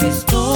Dios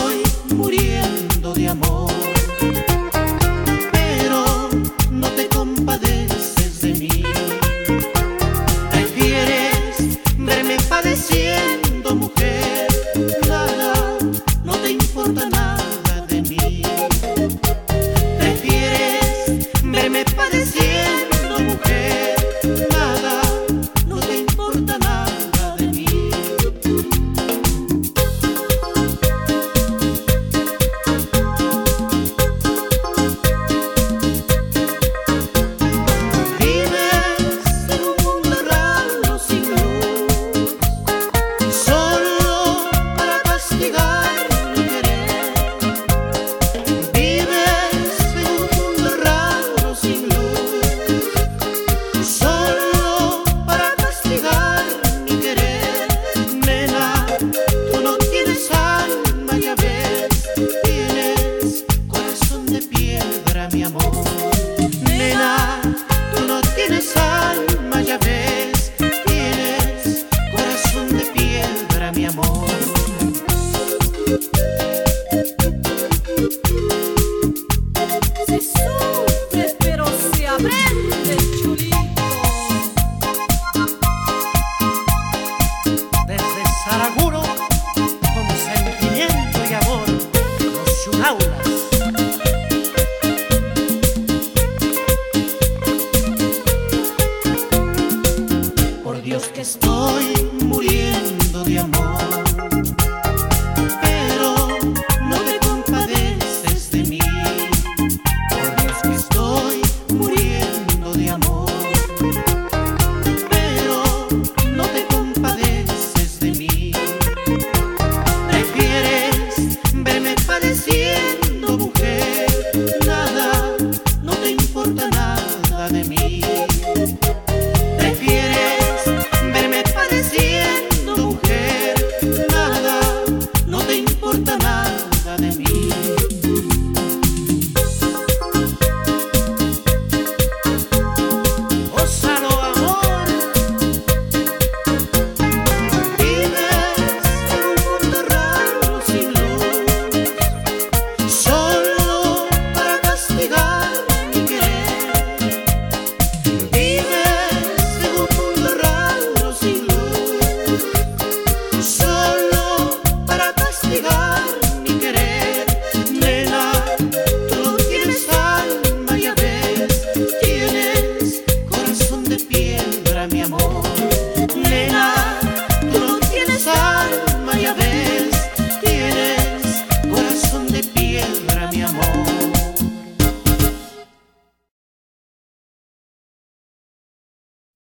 estoy. nena.